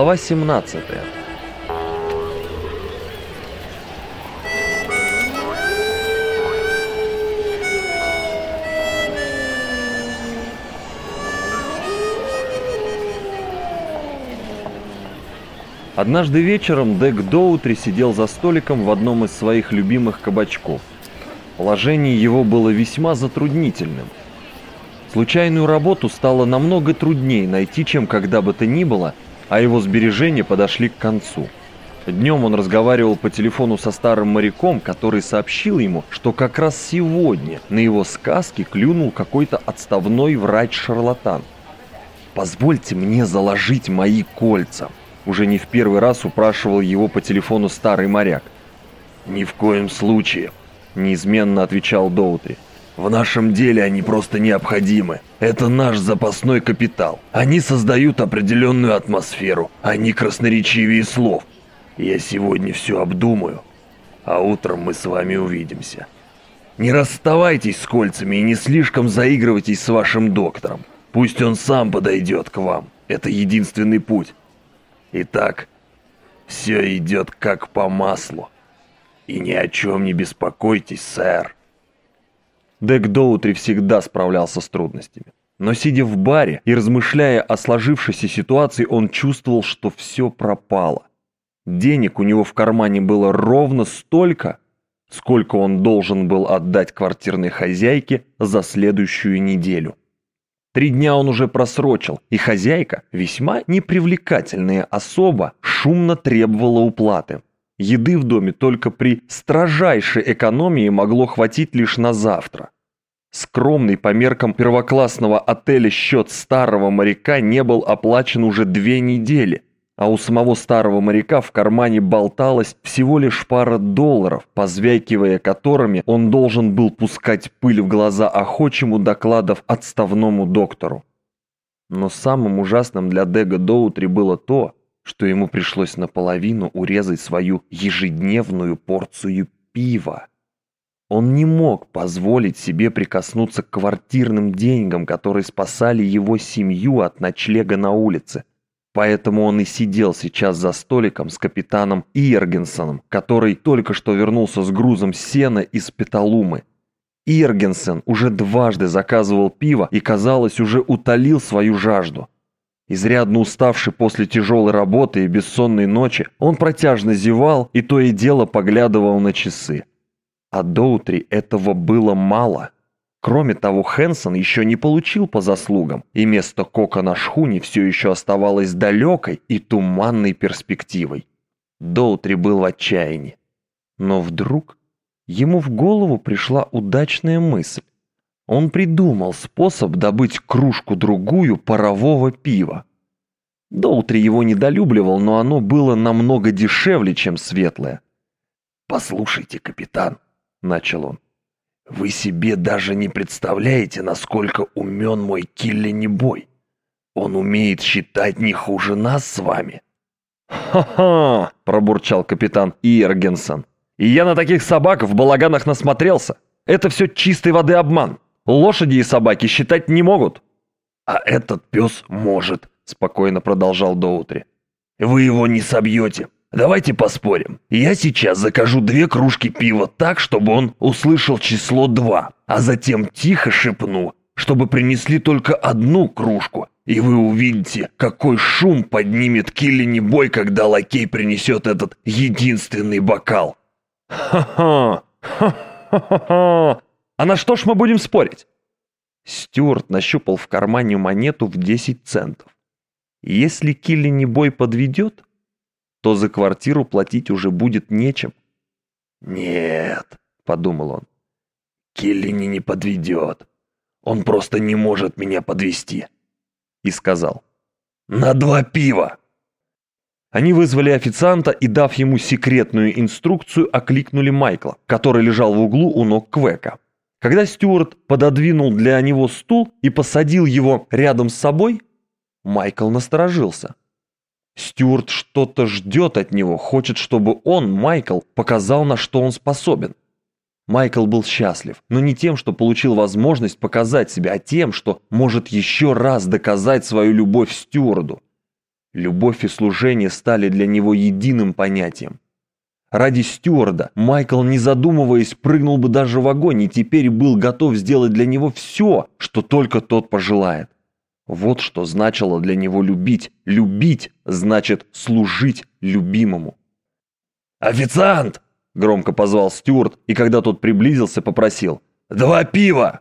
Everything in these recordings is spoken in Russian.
Глава 17 Однажды вечером Дек Доутри сидел за столиком в одном из своих любимых кабачков. Положение его было весьма затруднительным. Случайную работу стало намного труднее найти, чем когда бы то ни было, а его сбережения подошли к концу. Днем он разговаривал по телефону со старым моряком, который сообщил ему, что как раз сегодня на его сказки клюнул какой-то отставной врач-шарлатан. «Позвольте мне заложить мои кольца», уже не в первый раз упрашивал его по телефону старый моряк. «Ни в коем случае», — неизменно отвечал Доутри. «В нашем деле они просто необходимы. Это наш запасной капитал. Они создают определенную атмосферу. Они красноречивее слов. Я сегодня все обдумаю, а утром мы с вами увидимся. Не расставайтесь с кольцами и не слишком заигрывайтесь с вашим доктором. Пусть он сам подойдет к вам. Это единственный путь. Итак, все идет как по маслу. И ни о чем не беспокойтесь, сэр. Дек Доутри всегда справлялся с трудностями. Но сидя в баре и размышляя о сложившейся ситуации, он чувствовал, что все пропало. Денег у него в кармане было ровно столько, сколько он должен был отдать квартирной хозяйке за следующую неделю. Три дня он уже просрочил, и хозяйка, весьма непривлекательная особа, шумно требовала уплаты. Еды в доме только при строжайшей экономии могло хватить лишь на завтра. Скромный по меркам первоклассного отеля счет старого моряка не был оплачен уже две недели – а у самого старого моряка в кармане болталась всего лишь пара долларов, позвякивая которыми он должен был пускать пыль в глаза охочему докладов отставному доктору. Но самым ужасным для Дега Доутри было то, что ему пришлось наполовину урезать свою ежедневную порцию пива. Он не мог позволить себе прикоснуться к квартирным деньгам, которые спасали его семью от ночлега на улице. Поэтому он и сидел сейчас за столиком с капитаном Иргенсоном, который только что вернулся с грузом сена из Петалумы. Иргенсен уже дважды заказывал пиво и, казалось, уже утолил свою жажду. Изрядно уставший после тяжелой работы и бессонной ночи, он протяжно зевал и то и дело поглядывал на часы. А Доутри этого было мало – Кроме того, Хэнсон еще не получил по заслугам, и место Кока на шхуне все еще оставалось далекой и туманной перспективой. Доутри был в отчаянии. Но вдруг ему в голову пришла удачная мысль. Он придумал способ добыть кружку-другую парового пива. Доутри его недолюбливал, но оно было намного дешевле, чем светлое. «Послушайте, капитан», — начал он, — вы себе даже не представляете, насколько умен мой Киллини-бой. Он умеет считать не хуже нас с вами». «Ха-ха!» – пробурчал капитан Иергенсон. «И я на таких собак в балаганах насмотрелся. Это все чистой воды обман. Лошади и собаки считать не могут». «А этот пес может», – спокойно продолжал Доутри. «Вы его не собьете. Давайте поспорим. Я сейчас закажу две кружки пива так, чтобы он услышал число два, а затем тихо шепну, чтобы принесли только одну кружку, и вы увидите, какой шум поднимет Киллини бой, когда лакей принесет этот единственный бокал. Ха-ха! Ха-ха-ха! А на что ж мы будем спорить? Стюарт нащупал в кармане монету в 10 центов. Если Киллини бой подведет, то за квартиру платить уже будет нечем. «Нет», — подумал он, — «Киллини не подведет. Он просто не может меня подвести. И сказал, «На два пива!» Они вызвали официанта и, дав ему секретную инструкцию, окликнули Майкла, который лежал в углу у ног Квека. Когда Стюарт пододвинул для него стул и посадил его рядом с собой, Майкл насторожился. Стюарт что-то ждет от него, хочет, чтобы он, Майкл, показал, на что он способен. Майкл был счастлив, но не тем, что получил возможность показать себя, а тем, что может еще раз доказать свою любовь стюарду. Любовь и служение стали для него единым понятием. Ради стюарда Майкл, не задумываясь, прыгнул бы даже в огонь и теперь был готов сделать для него все, что только тот пожелает. Вот что значило для него любить. Любить значит служить любимому. «Официант!» – громко позвал Стюарт, и когда тот приблизился, попросил. «Два пива!»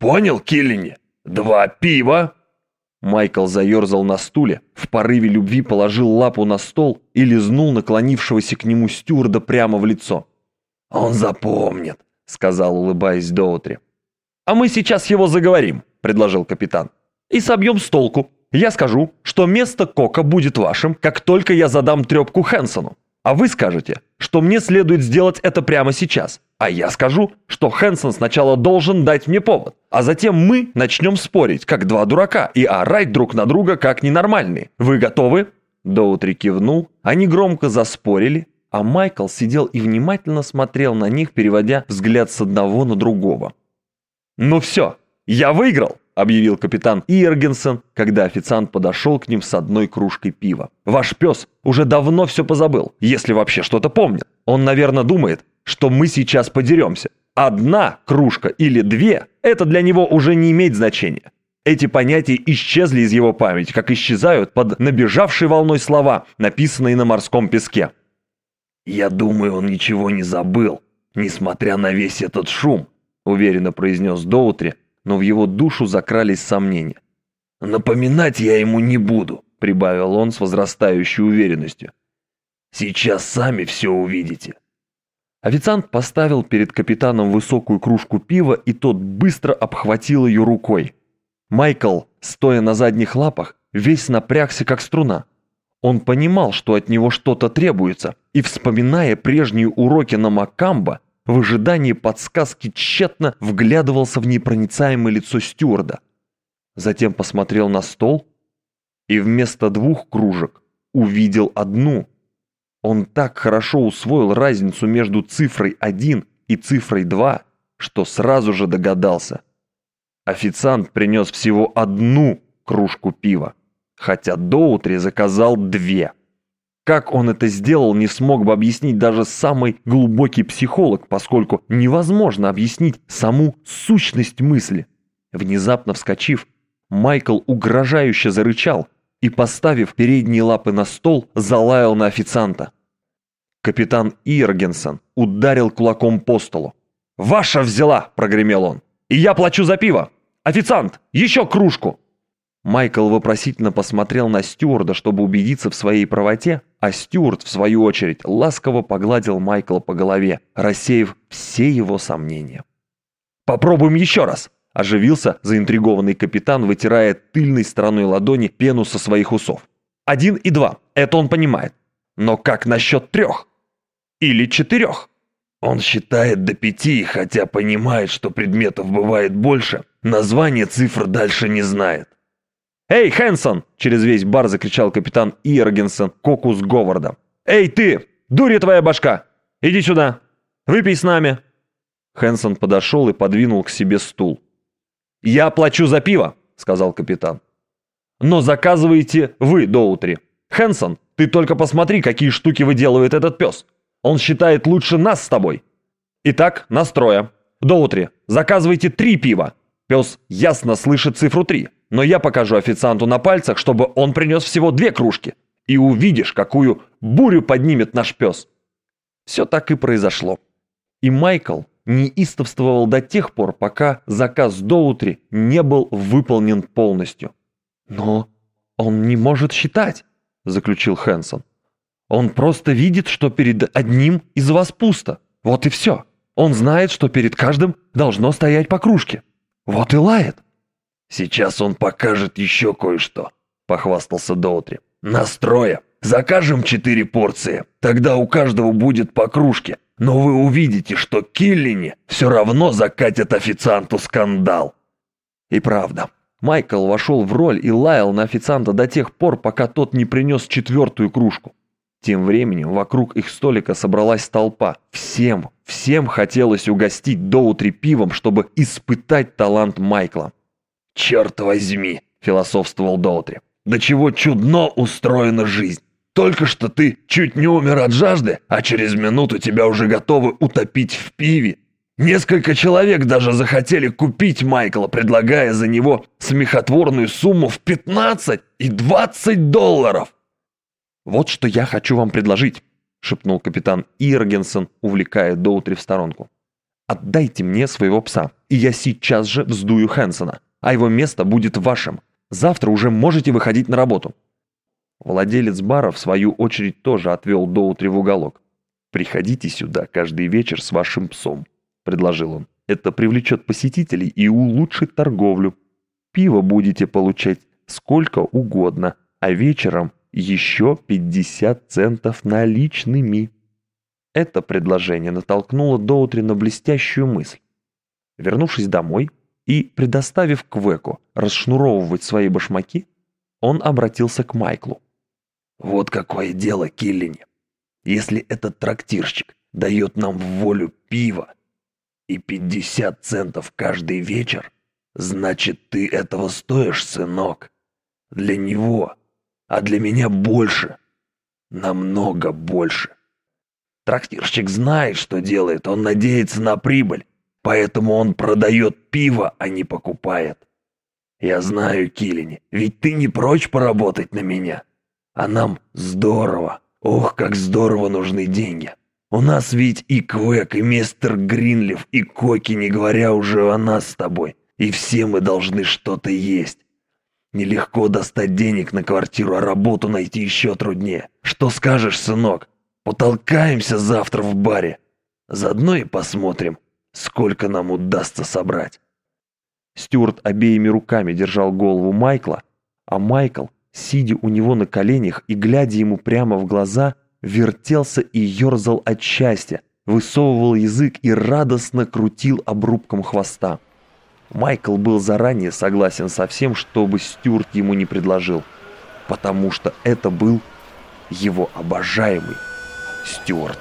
«Понял, Киллини? Два пива!» Майкл заерзал на стуле, в порыве любви положил лапу на стол и лизнул наклонившегося к нему стюарда прямо в лицо. «Он запомнит», — сказал, улыбаясь Доутри. «А мы сейчас его заговорим», — предложил капитан. «И собьем с толку. Я скажу, что место Кока будет вашим, как только я задам трепку Хэнсону. А вы скажете, что мне следует сделать это прямо сейчас. А я скажу, что Хэнсон сначала должен дать мне повод, а затем мы начнем спорить, как два дурака, и орать друг на друга, как ненормальные. Вы готовы?» Доутри кивнул, они громко заспорили, а Майкл сидел и внимательно смотрел на них, переводя взгляд с одного на другого. «Ну все, я выиграл!» объявил капитан Иргенсен, когда официант подошел к ним с одной кружкой пива. «Ваш пес уже давно все позабыл, если вообще что-то помнит. Он, наверное, думает, что мы сейчас подеремся. Одна кружка или две – это для него уже не имеет значения. Эти понятия исчезли из его памяти, как исчезают под набежавшей волной слова, написанные на морском песке. «Я думаю, он ничего не забыл, несмотря на весь этот шум», – уверенно произнес Доутри, но в его душу закрались сомнения. «Напоминать я ему не буду», — прибавил он с возрастающей уверенностью. «Сейчас сами все увидите». Официант поставил перед капитаном высокую кружку пива, и тот быстро обхватил ее рукой. Майкл, стоя на задних лапах, весь напрягся, как струна. Он понимал, что от него что-то требуется, и, вспоминая прежние уроки на Макамбо, в ожидании подсказки тщетно вглядывался в непроницаемое лицо стюарда. Затем посмотрел на стол и вместо двух кружек увидел одну. Он так хорошо усвоил разницу между цифрой 1 и цифрой 2, что сразу же догадался. Официант принес всего одну кружку пива, хотя Доутри заказал две. Как он это сделал, не смог бы объяснить даже самый глубокий психолог, поскольку невозможно объяснить саму сущность мысли. Внезапно вскочив, Майкл угрожающе зарычал и, поставив передние лапы на стол, залаял на официанта. Капитан Иргенсон ударил кулаком по столу. «Ваша взяла!» – прогремел он. «И я плачу за пиво! Официант, еще кружку!» Майкл вопросительно посмотрел на стюарда, чтобы убедиться в своей правоте, а Стюарт, в свою очередь, ласково погладил Майкла по голове, рассеяв все его сомнения. «Попробуем еще раз!» – оживился заинтригованный капитан, вытирая тыльной стороной ладони пену со своих усов. «Один и два, это он понимает. Но как насчет трех? Или четырех?» Он считает до пяти, хотя понимает, что предметов бывает больше, название цифр дальше не знает. «Эй, Хэнсон!» – через весь бар закричал капитан Иергенсен Коку с Говардом. «Эй, ты! Дурья твоя башка! Иди сюда! Выпей с нами!» Хэнсон подошел и подвинул к себе стул. «Я плачу за пиво!» – сказал капитан. «Но заказываете вы, Доутри. Хэнсон, ты только посмотри, какие штуки выделывает этот пес. Он считает лучше нас с тобой. Итак, настроя. Доутри, заказывайте три пива. Пес ясно слышит цифру три. Но я покажу официанту на пальцах, чтобы он принес всего две кружки. И увидишь, какую бурю поднимет наш пес. Все так и произошло. И Майкл неистовствовал до тех пор, пока заказ Доутри не был выполнен полностью. «Но он не может считать», — заключил Хэнсон. «Он просто видит, что перед одним из вас пусто. Вот и все. Он знает, что перед каждым должно стоять по кружке. Вот и лает». «Сейчас он покажет еще кое-что», — похвастался Доутри. «Настроя. Закажем четыре порции. Тогда у каждого будет по кружке. Но вы увидите, что Киллини все равно закатят официанту скандал». И правда, Майкл вошел в роль и лаял на официанта до тех пор, пока тот не принес четвертую кружку. Тем временем вокруг их столика собралась толпа. Всем, всем хотелось угостить Доутри пивом, чтобы испытать талант Майкла. «Черт возьми!» – философствовал Доутри. «До чего чудно устроена жизнь! Только что ты чуть не умер от жажды, а через минуту тебя уже готовы утопить в пиве. Несколько человек даже захотели купить Майкла, предлагая за него смехотворную сумму в 15 и 20 долларов. «Вот что я хочу вам предложить», — шепнул капитан Иргенсон, увлекая Доутри в сторонку. «Отдайте мне своего пса, и я сейчас же вздую Хэнсона, а его место будет вашим. Завтра уже можете выходить на работу». Владелец бара, в свою очередь, тоже отвел Доутри в уголок. «Приходите сюда каждый вечер с вашим псом», — предложил он. «Это привлечет посетителей и улучшит торговлю. Пиво будете получать сколько угодно, а вечером еще 50 центов наличными. Это предложение натолкнуло Доутри на блестящую мысль. Вернувшись домой и предоставив Квеку расшнуровывать свои башмаки, он обратился к Майклу. «Вот какое дело, Киллини. Если этот трактирщик дает нам в волю пиво и 50 центов каждый вечер, значит, ты этого стоишь, сынок. Для него а для меня больше. Намного больше. Трактирщик знает, что делает, он надеется на прибыль, поэтому он продает пиво, а не покупает. Я знаю, Килини, ведь ты не прочь поработать на меня. А нам здорово. Ох, как здорово нужны деньги. У нас ведь и Квек, и мистер Гринлиф, и Коки, не говоря уже о нас с тобой. И все мы должны что-то есть. Нелегко достать денег на квартиру, а работу найти еще труднее. Что скажешь, сынок? Потолкаемся завтра в баре. Заодно и посмотрим, сколько нам удастся собрать. Стюарт обеими руками держал голову Майкла, а Майкл, сидя у него на коленях и глядя ему прямо в глаза, вертелся и ерзал от счастья, высовывал язык и радостно крутил обрубком хвоста. Майкл был заранее согласен со всем, что бы Стюарт ему не предложил, потому что это был его обожаемый Стюарт.